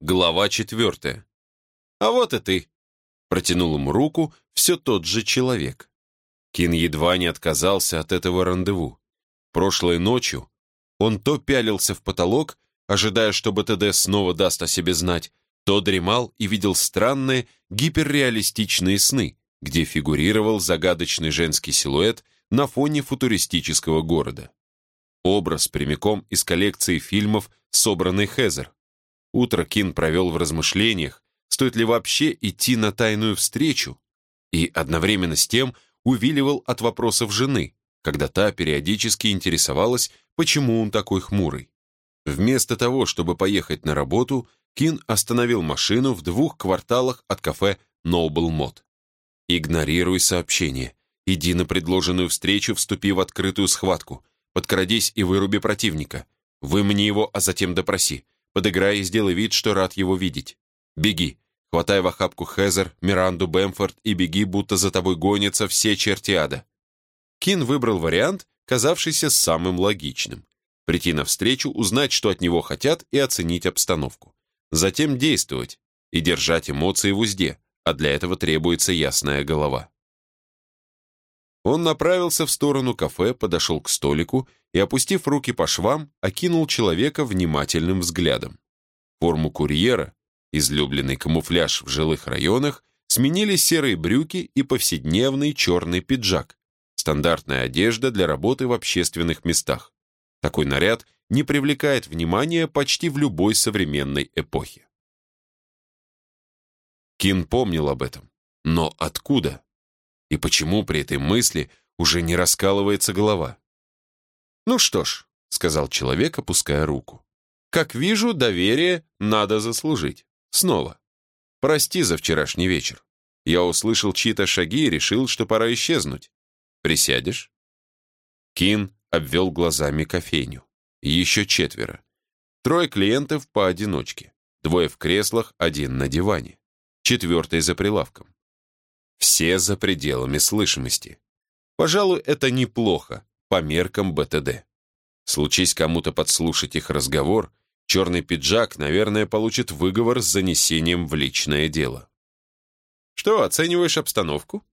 Глава четвертая. «А вот и ты!» Протянул ему руку все тот же человек. Кин едва не отказался от этого рандеву. Прошлой ночью он то пялился в потолок, ожидая, что БТД снова даст о себе знать, то дремал и видел странные гиперреалистичные сны, где фигурировал загадочный женский силуэт на фоне футуристического города. Образ прямиком из коллекции фильмов, собранный Хезер. Утро Кин провел в размышлениях, стоит ли вообще идти на тайную встречу, и одновременно с тем увиливал от вопросов жены, когда та периодически интересовалась, почему он такой хмурый. Вместо того, чтобы поехать на работу, Кин остановил машину в двух кварталах от кафе Noble Mod. Игнорируй сообщение. Иди на предложенную встречу, вступи в открытую схватку. Подкрадись и выруби противника. Вымани его, а затем допроси. Подыграй и сделай вид, что рад его видеть. Беги. Хватай в охапку Хезер, Миранду, Бэмфорд и беги, будто за тобой гонятся все черти ада. Кин выбрал вариант, казавшийся самым логичным. Прийти навстречу, узнать, что от него хотят, и оценить обстановку. Затем действовать и держать эмоции в узде, а для этого требуется ясная голова. Он направился в сторону кафе, подошел к столику и, опустив руки по швам, окинул человека внимательным взглядом. Форму курьера, излюбленный камуфляж в жилых районах, сменили серые брюки и повседневный черный пиджак, стандартная одежда для работы в общественных местах. Такой наряд не привлекает внимания почти в любой современной эпохе. Кин помнил об этом. Но откуда? И почему при этой мысли уже не раскалывается голова? «Ну что ж», — сказал человек, опуская руку. «Как вижу, доверие надо заслужить. Снова. Прости за вчерашний вечер. Я услышал чьи-то шаги и решил, что пора исчезнуть. Присядешь?» Кин обвел глазами кофейню. Еще четверо. Трое клиентов поодиночке. Двое в креслах, один на диване. Четвертый за прилавком. Все за пределами слышимости. Пожалуй, это неплохо по меркам БТД. Случись кому-то подслушать их разговор, черный пиджак, наверное, получит выговор с занесением в личное дело. Что, оцениваешь обстановку?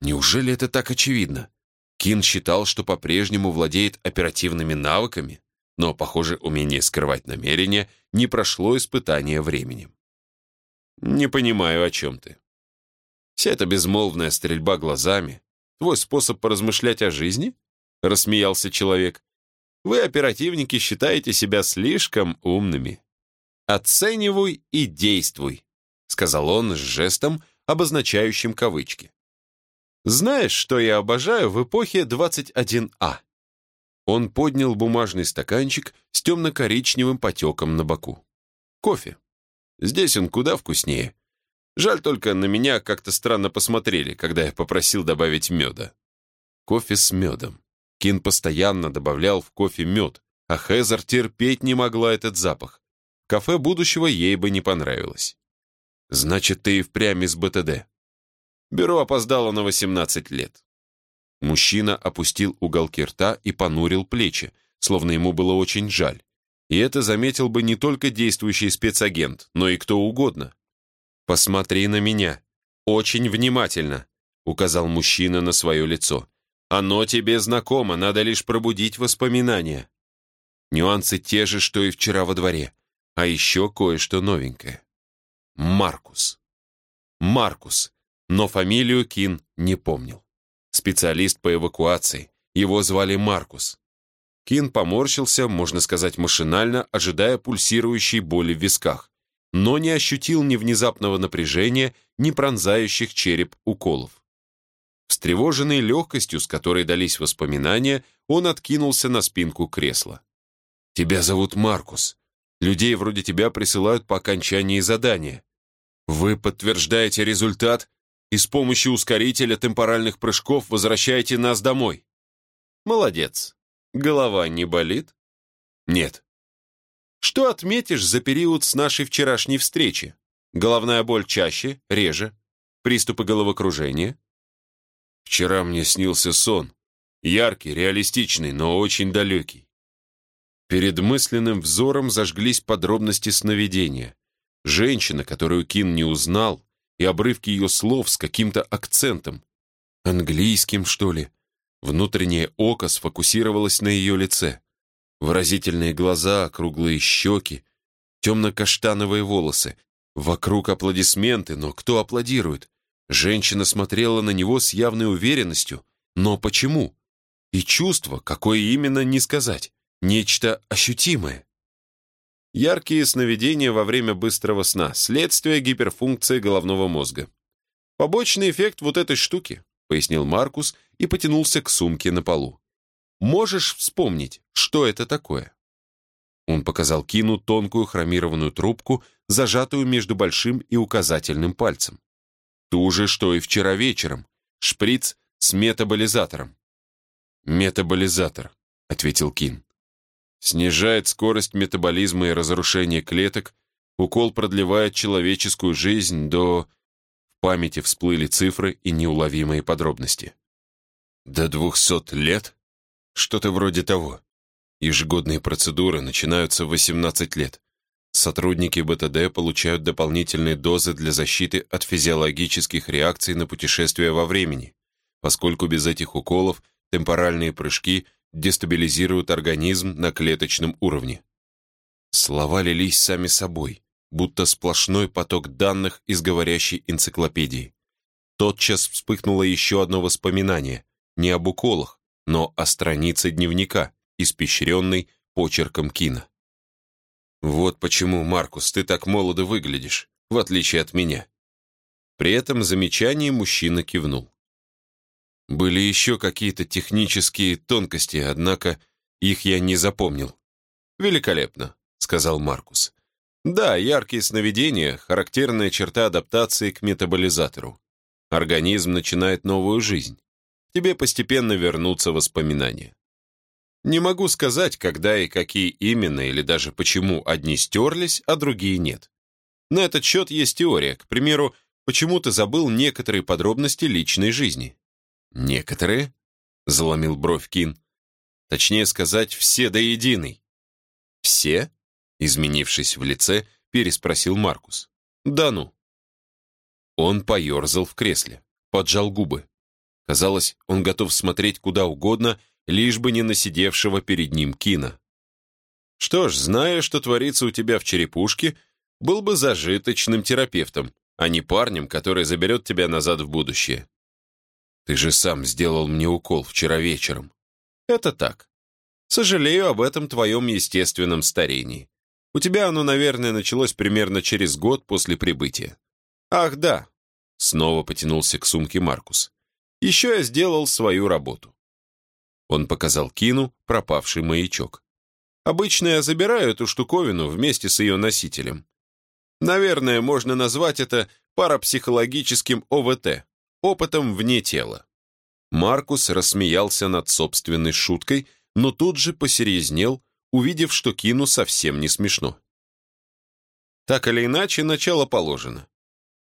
Неужели это так очевидно? Кин считал, что по-прежнему владеет оперативными навыками, но, похоже, умение скрывать намерения не прошло испытание временем. «Не понимаю, о чем ты. Вся эта безмолвная стрельба глазами — твой способ поразмышлять о жизни?» — рассмеялся человек. «Вы, оперативники, считаете себя слишком умными. Оценивай и действуй», — сказал он с жестом, обозначающим кавычки. «Знаешь, что я обожаю в эпохе 21А?» Он поднял бумажный стаканчик с темно-коричневым потеком на боку. «Кофе. Здесь он куда вкуснее. Жаль только, на меня как-то странно посмотрели, когда я попросил добавить меда. Кофе с медом. Кин постоянно добавлял в кофе мед, а Хезер терпеть не могла этот запах. кафе будущего ей бы не понравилось. «Значит, ты и впрямь из БТД». Бюро опоздало на 18 лет. Мужчина опустил уголки рта и понурил плечи, словно ему было очень жаль. И это заметил бы не только действующий спецагент, но и кто угодно. «Посмотри на меня. Очень внимательно», — указал мужчина на свое лицо. «Оно тебе знакомо, надо лишь пробудить воспоминания. Нюансы те же, что и вчера во дворе, а еще кое-что новенькое. Маркус. Маркус, но фамилию Кин не помнил. Специалист по эвакуации. Его звали Маркус. Кин поморщился, можно сказать машинально, ожидая пульсирующей боли в висках но не ощутил ни внезапного напряжения, ни пронзающих череп уколов. Встревоженный легкостью, с которой дались воспоминания, он откинулся на спинку кресла. «Тебя зовут Маркус. Людей вроде тебя присылают по окончании задания. Вы подтверждаете результат и с помощью ускорителя темпоральных прыжков возвращаете нас домой. Молодец. Голова не болит? Нет. Что отметишь за период с нашей вчерашней встречи? Головная боль чаще, реже? Приступы головокружения? Вчера мне снился сон. Яркий, реалистичный, но очень далекий. Перед мысленным взором зажглись подробности сновидения. Женщина, которую Кин не узнал, и обрывки ее слов с каким-то акцентом. Английским, что ли? Внутреннее око сфокусировалось на ее лице. Выразительные глаза, круглые щеки, темно-каштановые волосы. Вокруг аплодисменты, но кто аплодирует? Женщина смотрела на него с явной уверенностью. Но почему? И чувство, какое именно, не сказать. Нечто ощутимое. Яркие сновидения во время быстрого сна, следствие гиперфункции головного мозга. Побочный эффект вот этой штуки, пояснил Маркус и потянулся к сумке на полу. Можешь вспомнить, что это такое? Он показал Кину тонкую хромированную трубку, зажатую между большим и указательным пальцем. Ту же, что и вчера вечером. Шприц с метаболизатором. «Метаболизатор», — ответил Кин снижает скорость метаболизма и разрушения клеток, укол продлевает человеческую жизнь до... В памяти всплыли цифры и неуловимые подробности. До двухсот лет? Что-то вроде того. Ежегодные процедуры начинаются в 18 лет. Сотрудники БТД получают дополнительные дозы для защиты от физиологических реакций на путешествия во времени, поскольку без этих уколов темпоральные прыжки дестабилизируют организм на клеточном уровне. Слова лились сами собой, будто сплошной поток данных из говорящей энциклопедии. Тотчас вспыхнуло еще одно воспоминание, не об уколах, но о странице дневника, испещренной почерком Кина. «Вот почему, Маркус, ты так молодо выглядишь, в отличие от меня». При этом замечании мужчина кивнул. Были еще какие-то технические тонкости, однако их я не запомнил. «Великолепно», — сказал Маркус. «Да, яркие сновидения — характерная черта адаптации к метаболизатору. Организм начинает новую жизнь. Тебе постепенно вернутся воспоминания. Не могу сказать, когда и какие именно, или даже почему одни стерлись, а другие нет. На этот счет есть теория, к примеру, почему ты забыл некоторые подробности личной жизни. «Некоторые?» — заломил бровь Кин. «Точнее сказать, все до единой». «Все?» — изменившись в лице, переспросил Маркус. «Да ну». Он поерзал в кресле, поджал губы. Казалось, он готов смотреть куда угодно, лишь бы не насидевшего перед ним Кина. «Что ж, зная, что творится у тебя в черепушке, был бы зажиточным терапевтом, а не парнем, который заберет тебя назад в будущее. Ты же сам сделал мне укол вчера вечером. Это так. Сожалею об этом твоем естественном старении. У тебя оно, наверное, началось примерно через год после прибытия. Ах, да. Снова потянулся к сумке Маркус. Еще я сделал свою работу. Он показал Кину пропавший маячок. Обычно я забираю эту штуковину вместе с ее носителем. Наверное, можно назвать это парапсихологическим ОВТ опытом вне тела. Маркус рассмеялся над собственной шуткой, но тут же посерьезнел, увидев, что Кину совсем не смешно. Так или иначе, начало положено.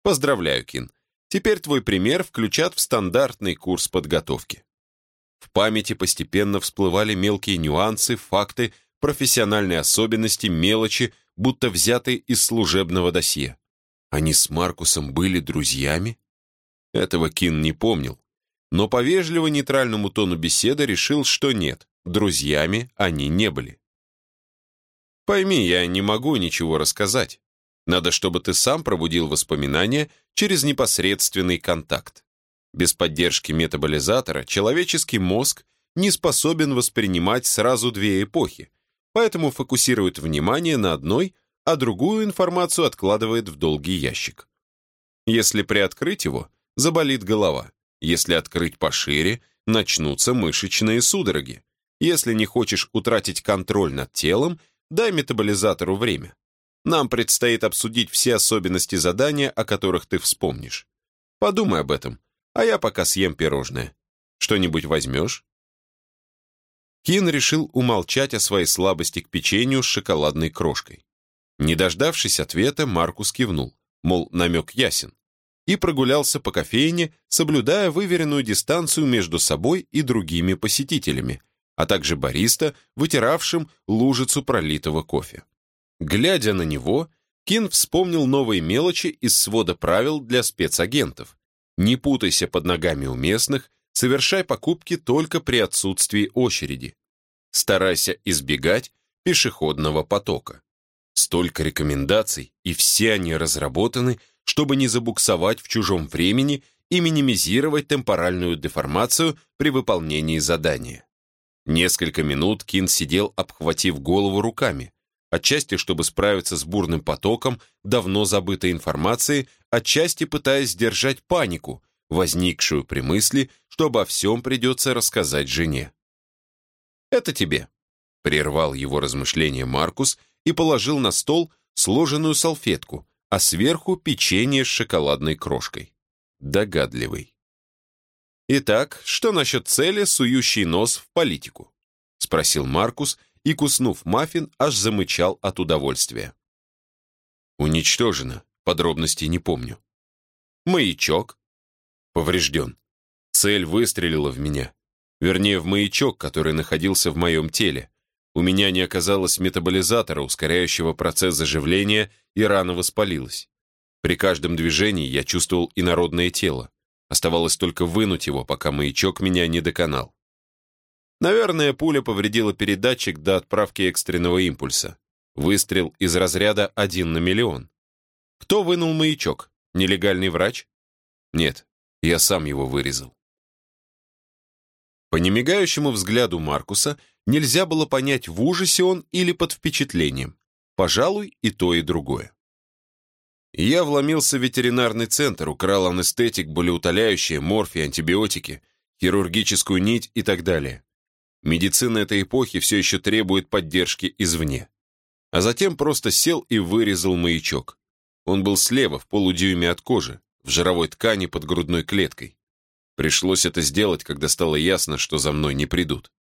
Поздравляю, Кин. Теперь твой пример включат в стандартный курс подготовки. В памяти постепенно всплывали мелкие нюансы, факты, профессиональные особенности, мелочи, будто взятые из служебного досье. Они с Маркусом были друзьями? Этого Кин не помнил, но по вежливо-нейтральному тону беседы решил, что нет, друзьями они не были. «Пойми, я не могу ничего рассказать. Надо, чтобы ты сам пробудил воспоминания через непосредственный контакт. Без поддержки метаболизатора человеческий мозг не способен воспринимать сразу две эпохи, поэтому фокусирует внимание на одной, а другую информацию откладывает в долгий ящик. Если приоткрыть его, заболит голова. Если открыть пошире, начнутся мышечные судороги. Если не хочешь утратить контроль над телом, дай метаболизатору время. Нам предстоит обсудить все особенности задания, о которых ты вспомнишь. Подумай об этом, а я пока съем пирожное. Что-нибудь возьмешь?» Кин решил умолчать о своей слабости к печенью с шоколадной крошкой. Не дождавшись ответа, Маркус кивнул, мол, намек ясен и прогулялся по кофейне, соблюдая выверенную дистанцию между собой и другими посетителями, а также бариста, вытиравшим лужицу пролитого кофе. Глядя на него, Кин вспомнил новые мелочи из свода правил для спецагентов. Не путайся под ногами у местных, совершай покупки только при отсутствии очереди. Старайся избегать пешеходного потока. Столько рекомендаций, и все они разработаны, чтобы не забуксовать в чужом времени и минимизировать темпоральную деформацию при выполнении задания. Несколько минут Кин сидел, обхватив голову руками, отчасти чтобы справиться с бурным потоком давно забытой информации, отчасти пытаясь сдержать панику, возникшую при мысли, что обо всем придется рассказать жене. «Это тебе», — прервал его размышления Маркус и положил на стол сложенную салфетку, а сверху печенье с шоколадной крошкой. Догадливый. «Итак, что насчет цели, сующей нос в политику?» — спросил Маркус, — и, куснув маффин, аж замычал от удовольствия. Уничтожено, подробностей не помню. Маячок. Поврежден. Цель выстрелила в меня. Вернее, в маячок, который находился в моем теле. У меня не оказалось метаболизатора, ускоряющего процесс заживления, и рана воспалилась. При каждом движении я чувствовал инородное тело. Оставалось только вынуть его, пока маячок меня не доконал. Наверное, пуля повредила передатчик до отправки экстренного импульса. Выстрел из разряда один на миллион. Кто вынул маячок? Нелегальный врач? Нет, я сам его вырезал. По немигающему взгляду Маркуса нельзя было понять, в ужасе он или под впечатлением. Пожалуй, и то, и другое. Я вломился в ветеринарный центр, украл анестетик, болеутоляющие, морфий, антибиотики, хирургическую нить и так далее. Медицина этой эпохи все еще требует поддержки извне. А затем просто сел и вырезал маячок. Он был слева, в полудюйме от кожи, в жировой ткани под грудной клеткой. Пришлось это сделать, когда стало ясно, что за мной не придут.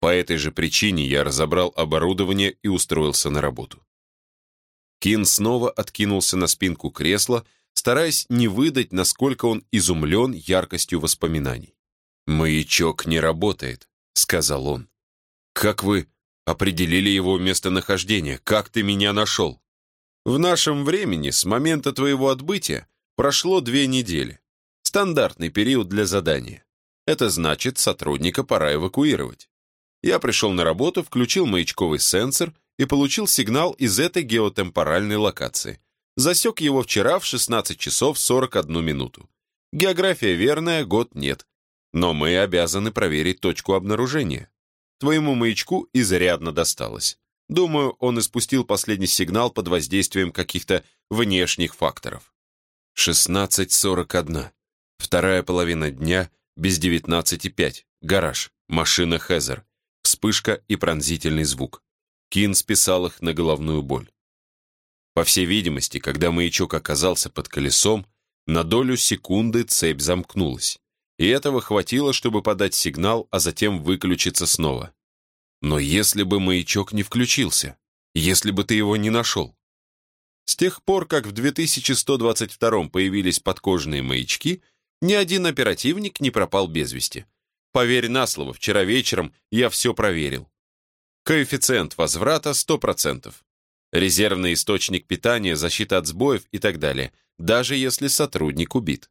По этой же причине я разобрал оборудование и устроился на работу. Кин снова откинулся на спинку кресла, стараясь не выдать, насколько он изумлен яркостью воспоминаний. «Маячок не работает», — сказал он. «Как вы определили его местонахождение? Как ты меня нашел?» «В нашем времени с момента твоего отбытия прошло две недели. Стандартный период для задания. Это значит, сотрудника пора эвакуировать. Я пришел на работу, включил маячковый сенсор и получил сигнал из этой геотемпоральной локации. Засек его вчера в 16 часов 41 минуту. География верная, год нет. Но мы обязаны проверить точку обнаружения. Твоему маячку изрядно досталось. Думаю, он испустил последний сигнал под воздействием каких-то внешних факторов. 16.41. Вторая половина дня, без 19.5. Гараж. Машина Хезер. Вспышка и пронзительный звук. Кин списал их на головную боль. По всей видимости, когда маячок оказался под колесом, на долю секунды цепь замкнулась и этого хватило, чтобы подать сигнал, а затем выключиться снова. Но если бы маячок не включился, если бы ты его не нашел? С тех пор, как в 2122 появились подкожные маячки, ни один оперативник не пропал без вести. Поверь на слово, вчера вечером я все проверил. Коэффициент возврата 100%. Резервный источник питания, защита от сбоев и так далее, даже если сотрудник убит.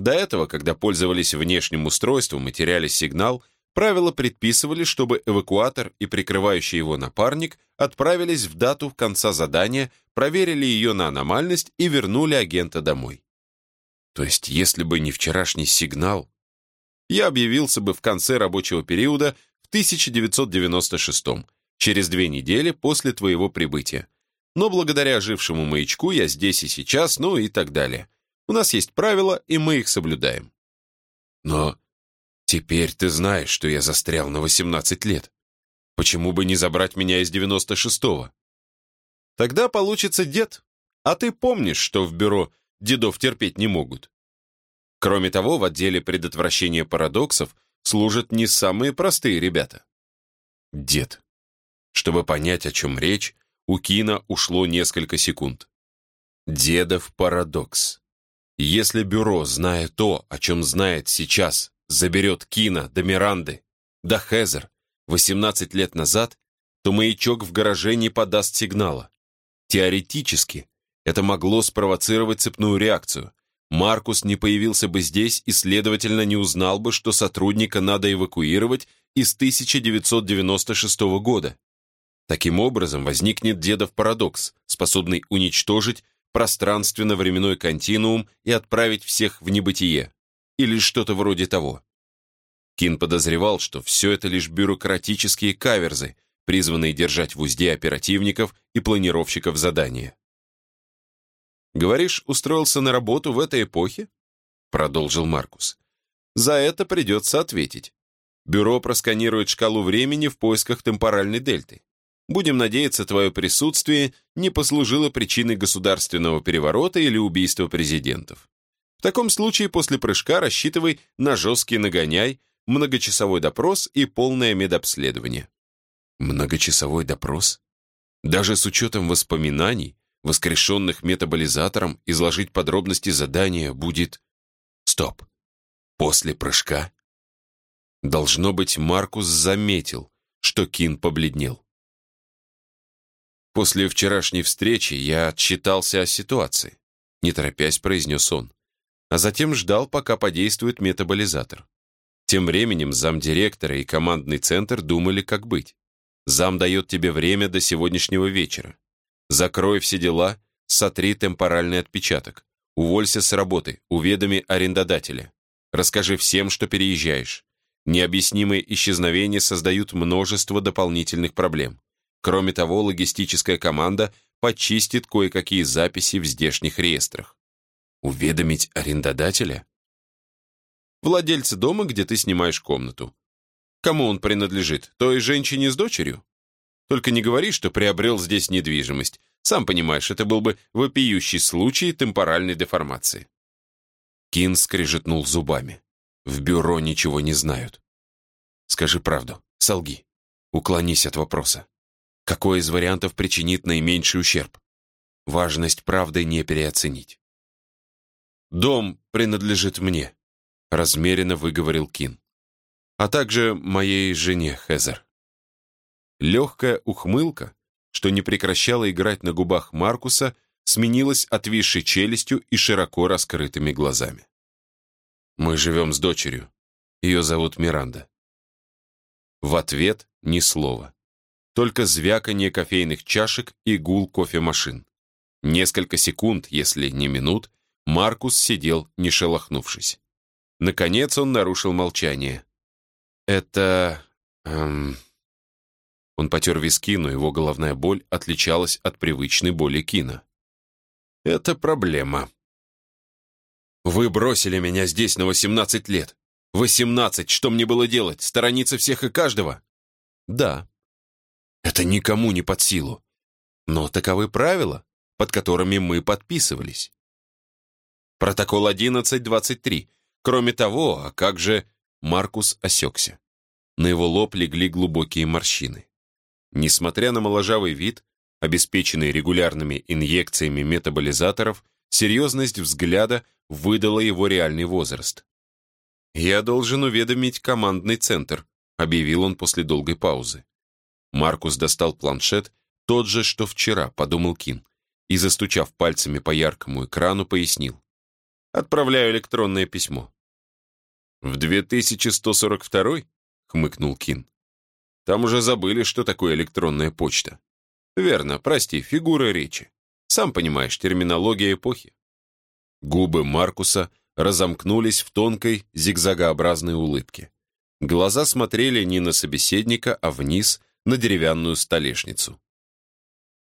До этого, когда пользовались внешним устройством и теряли сигнал, правила предписывали, чтобы эвакуатор и прикрывающий его напарник отправились в дату конца задания, проверили ее на аномальность и вернули агента домой. То есть, если бы не вчерашний сигнал, я объявился бы в конце рабочего периода в 1996 через две недели после твоего прибытия. Но благодаря ожившему маячку я здесь и сейчас, ну и так далее. У нас есть правила, и мы их соблюдаем. Но теперь ты знаешь, что я застрял на 18 лет. Почему бы не забрать меня из 96-го? Тогда получится дед. А ты помнишь, что в бюро дедов терпеть не могут? Кроме того, в отделе предотвращения парадоксов служат не самые простые ребята. Дед. Чтобы понять, о чем речь, у Кина ушло несколько секунд. Дедов парадокс. Если бюро, зная то, о чем знает сейчас, заберет Кина до Миранды, до Хезер 18 лет назад, то маячок в гараже не подаст сигнала. Теоретически, Это могло спровоцировать цепную реакцию. Маркус не появился бы здесь и, следовательно, не узнал бы, что сотрудника надо эвакуировать из 1996 года. Таким образом, возникнет дедов парадокс, способный уничтожить пространственно-временной континуум и отправить всех в небытие. Или что-то вроде того. Кин подозревал, что все это лишь бюрократические каверзы, призванные держать в узде оперативников и планировщиков задания. «Говоришь, устроился на работу в этой эпохе?» Продолжил Маркус. «За это придется ответить. Бюро просканирует шкалу времени в поисках темпоральной дельты. Будем надеяться, твое присутствие не послужило причиной государственного переворота или убийства президентов. В таком случае после прыжка рассчитывай на жесткий нагоняй, многочасовой допрос и полное медобследование. Многочасовой допрос? Даже с учетом воспоминаний, воскрешенных метаболизатором, изложить подробности задания будет... Стоп. После прыжка? Должно быть, Маркус заметил, что Кин побледнел. После вчерашней встречи я отчитался о ситуации, не торопясь произнес он, а затем ждал, пока подействует метаболизатор. Тем временем замдиректора и командный центр думали, как быть. Зам дает тебе время до сегодняшнего вечера. Закрой все дела, сотри темпоральный отпечаток. Уволься с работы, уведоми арендодателя. Расскажи всем, что переезжаешь. Необъяснимые исчезновения создают множество дополнительных проблем. Кроме того, логистическая команда почистит кое-какие записи в здешних реестрах. Уведомить арендодателя? Владельца дома, где ты снимаешь комнату. Кому он принадлежит? Той женщине с дочерью? Только не говори, что приобрел здесь недвижимость. Сам понимаешь, это был бы вопиющий случай темпоральной деформации. Кин скрежетнул зубами. В бюро ничего не знают. Скажи правду, солги. Уклонись от вопроса. Какой из вариантов причинит наименьший ущерб? Важность правды не переоценить. «Дом принадлежит мне», — размеренно выговорил Кин а также моей жене Хезер. Легкая ухмылка, что не прекращала играть на губах Маркуса, сменилась отвисшей челюстью и широко раскрытыми глазами. «Мы живем с дочерью. Ее зовут Миранда». В ответ ни слова. Только звяканье кофейных чашек и гул кофемашин. Несколько секунд, если не минут, Маркус сидел, не шелохнувшись. Наконец он нарушил молчание. Это... Эм... Он потер виски, но его головная боль отличалась от привычной боли Кина. «Это проблема. Вы бросили меня здесь на 18 лет. 18! Что мне было делать? Сторониться всех и каждого?» «Да. Это никому не под силу. Но таковы правила, под которыми мы подписывались. Протокол 11.23. Кроме того, а как же Маркус осекся. На его лоб легли глубокие морщины. Несмотря на моложавый вид, обеспеченный регулярными инъекциями метаболизаторов, серьезность взгляда выдала его реальный возраст. «Я должен уведомить командный центр», — объявил он после долгой паузы. Маркус достал планшет, тот же, что вчера, подумал Кин, и, застучав пальцами по яркому экрану, пояснил. «Отправляю электронное письмо. «В 2142?» — хмыкнул Кин. «Там уже забыли, что такое электронная почта». «Верно, прости, фигура речи. Сам понимаешь, терминология эпохи». Губы Маркуса разомкнулись в тонкой зигзагообразной улыбке. Глаза смотрели не на собеседника, а вниз, на деревянную столешницу.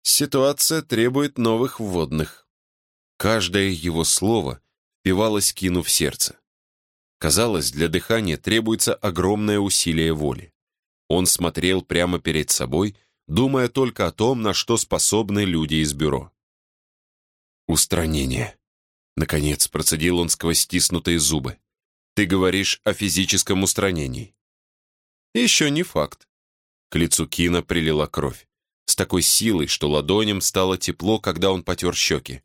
«Ситуация требует новых вводных». Каждое его слово впивалось Кину в сердце. Казалось, для дыхания требуется огромное усилие воли. Он смотрел прямо перед собой, думая только о том, на что способны люди из бюро. «Устранение», — наконец процедил он сквозь стиснутые зубы. «Ты говоришь о физическом устранении». «Еще не факт». К лицу Кина прилила кровь. С такой силой, что ладоням стало тепло, когда он потер щеки.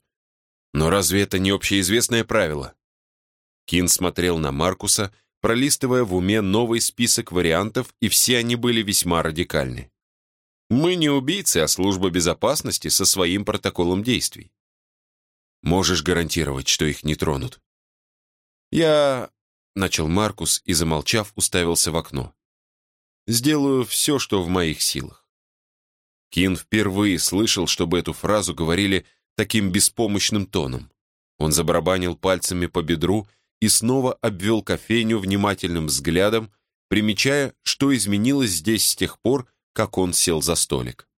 «Но разве это не общеизвестное правило?» Кин смотрел на Маркуса, пролистывая в уме новый список вариантов, и все они были весьма радикальны. «Мы не убийцы, а служба безопасности со своим протоколом действий. Можешь гарантировать, что их не тронут?» «Я...» — начал Маркус и, замолчав, уставился в окно. «Сделаю все, что в моих силах». Кин впервые слышал, чтобы эту фразу говорили таким беспомощным тоном. Он забарабанил пальцами по бедру и снова обвел кофейню внимательным взглядом, примечая, что изменилось здесь с тех пор, как он сел за столик.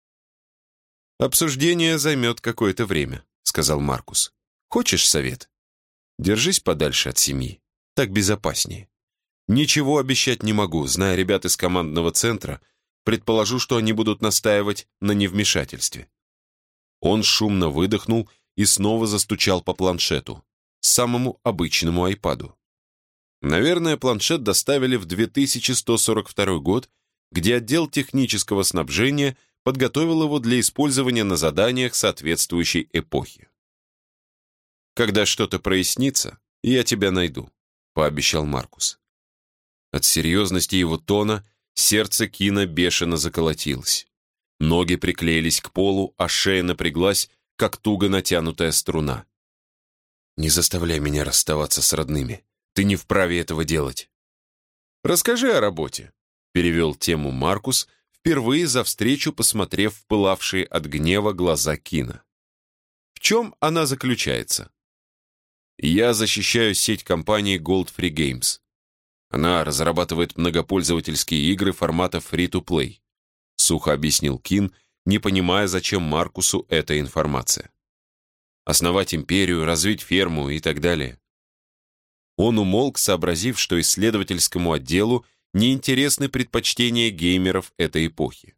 «Обсуждение займет какое-то время», — сказал Маркус. «Хочешь совет? Держись подальше от семьи. Так безопаснее. Ничего обещать не могу, зная ребят из командного центра, предположу, что они будут настаивать на невмешательстве». Он шумно выдохнул и снова застучал по планшету, самому обычному айпаду. Наверное, планшет доставили в 2142 год, где отдел технического снабжения подготовил его для использования на заданиях соответствующей эпохи. «Когда что-то прояснится, я тебя найду», — пообещал Маркус. От серьезности его тона сердце Кина бешено заколотилось. Ноги приклеились к полу, а шея напряглась, как туго натянутая струна. «Не заставляй меня расставаться с родными. Ты не вправе этого делать». «Расскажи о работе», — перевел тему Маркус, впервые за встречу посмотрев в пылавшие от гнева глаза Кина. «В чем она заключается?» «Я защищаю сеть компании Gold Free Games. Она разрабатывает многопользовательские игры формата Free-to-Play», — сухо объяснил Кин, не понимая, зачем Маркусу эта информация основать империю, развить ферму и так далее. Он умолк, сообразив, что исследовательскому отделу неинтересны предпочтения геймеров этой эпохи.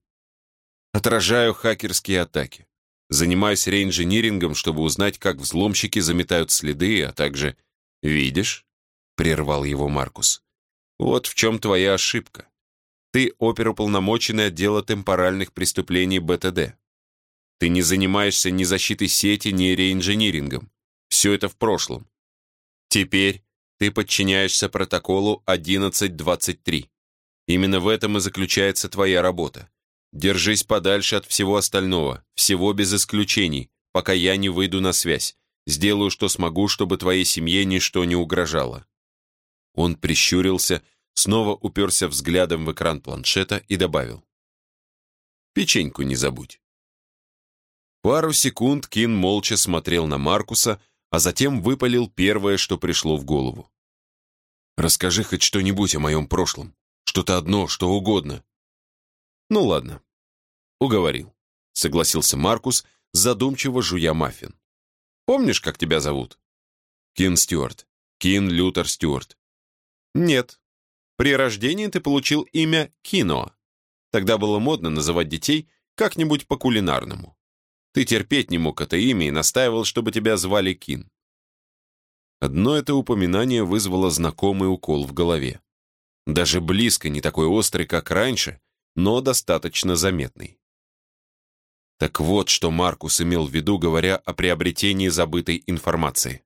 Отражаю хакерские атаки. Занимаюсь реинжинирингом, чтобы узнать, как взломщики заметают следы, а также... «Видишь?» — прервал его Маркус. «Вот в чем твоя ошибка. Ты оперуполномоченный отдела темпоральных преступлений БТД. Ты не занимаешься ни защитой сети, ни реинжинирингом. Все это в прошлом. Теперь ты подчиняешься протоколу 1123. Именно в этом и заключается твоя работа. Держись подальше от всего остального, всего без исключений, пока я не выйду на связь. Сделаю, что смогу, чтобы твоей семье ничто не угрожало». Он прищурился, снова уперся взглядом в экран планшета и добавил. «Печеньку не забудь». Пару секунд Кин молча смотрел на Маркуса, а затем выпалил первое, что пришло в голову. «Расскажи хоть что-нибудь о моем прошлом. Что-то одно, что угодно». «Ну ладно». «Уговорил», — согласился Маркус, задумчиво жуя маффин. «Помнишь, как тебя зовут?» «Кин Стюарт. Кин Лютер Стюарт». «Нет. При рождении ты получил имя Кино. Тогда было модно называть детей как-нибудь по-кулинарному. Ты терпеть не мог это имя и настаивал, чтобы тебя звали Кин. Одно это упоминание вызвало знакомый укол в голове. Даже близко не такой острый, как раньше, но достаточно заметный. Так вот, что Маркус имел в виду, говоря о приобретении забытой информации.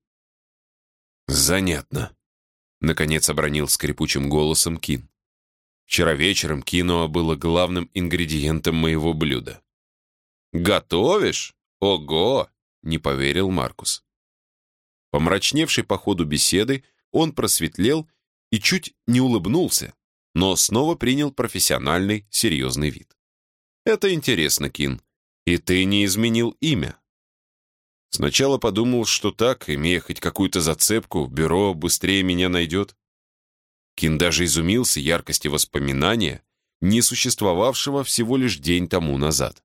«Занятно», — наконец обронил скрипучим голосом Кин. «Вчера вечером киноа было главным ингредиентом моего блюда. «Готовишь? Ого!» — не поверил Маркус. Помрачневший по ходу беседы, он просветлел и чуть не улыбнулся, но снова принял профессиональный, серьезный вид. «Это интересно, Кин. И ты не изменил имя?» Сначала подумал, что так, имея хоть какую-то зацепку, бюро быстрее меня найдет. Кин даже изумился яркости воспоминания, не существовавшего всего лишь день тому назад.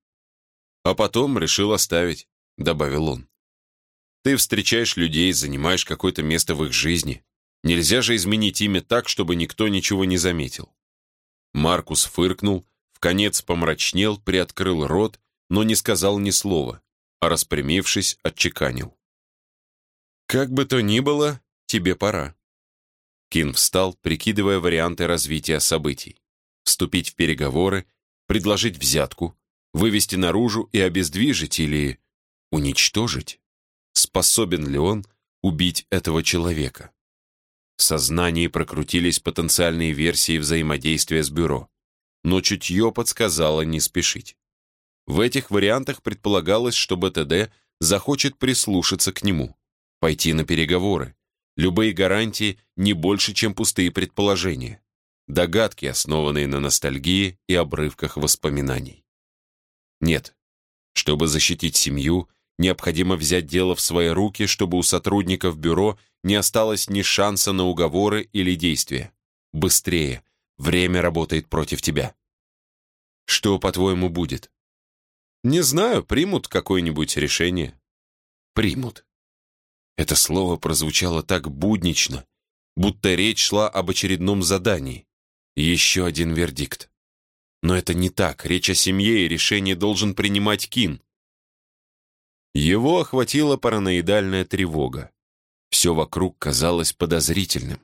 А потом решил оставить», — добавил он. «Ты встречаешь людей, занимаешь какое-то место в их жизни. Нельзя же изменить имя так, чтобы никто ничего не заметил». Маркус фыркнул, в конец помрачнел, приоткрыл рот, но не сказал ни слова, а распрямившись, отчеканил. «Как бы то ни было, тебе пора». Кин встал, прикидывая варианты развития событий. Вступить в переговоры, предложить взятку, вывести наружу и обездвижить или уничтожить? Способен ли он убить этого человека? В сознании прокрутились потенциальные версии взаимодействия с бюро, но чутье подсказало не спешить. В этих вариантах предполагалось, что БТД захочет прислушаться к нему, Пойти на переговоры. Любые гарантии не больше, чем пустые предположения. Догадки, основанные на ностальгии и обрывках воспоминаний. Нет. Чтобы защитить семью, необходимо взять дело в свои руки, чтобы у сотрудников бюро не осталось ни шанса на уговоры или действия. Быстрее. Время работает против тебя. Что, по-твоему, будет? Не знаю, примут какое-нибудь решение. Примут. Это слово прозвучало так буднично, будто речь шла об очередном задании. Еще один вердикт. Но это не так, речь о семье, и решение должен принимать Кин. Его охватила параноидальная тревога. Все вокруг казалось подозрительным.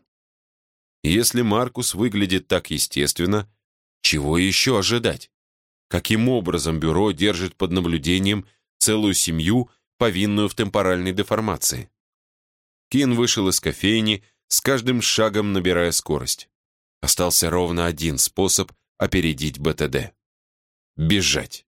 Если Маркус выглядит так естественно, чего еще ожидать? Каким образом бюро держит под наблюдением целую семью, повинную в темпоральной деформации? Кин вышел из кофейни, с каждым шагом набирая скорость. Остался ровно один способ опередить БТД. Бежать.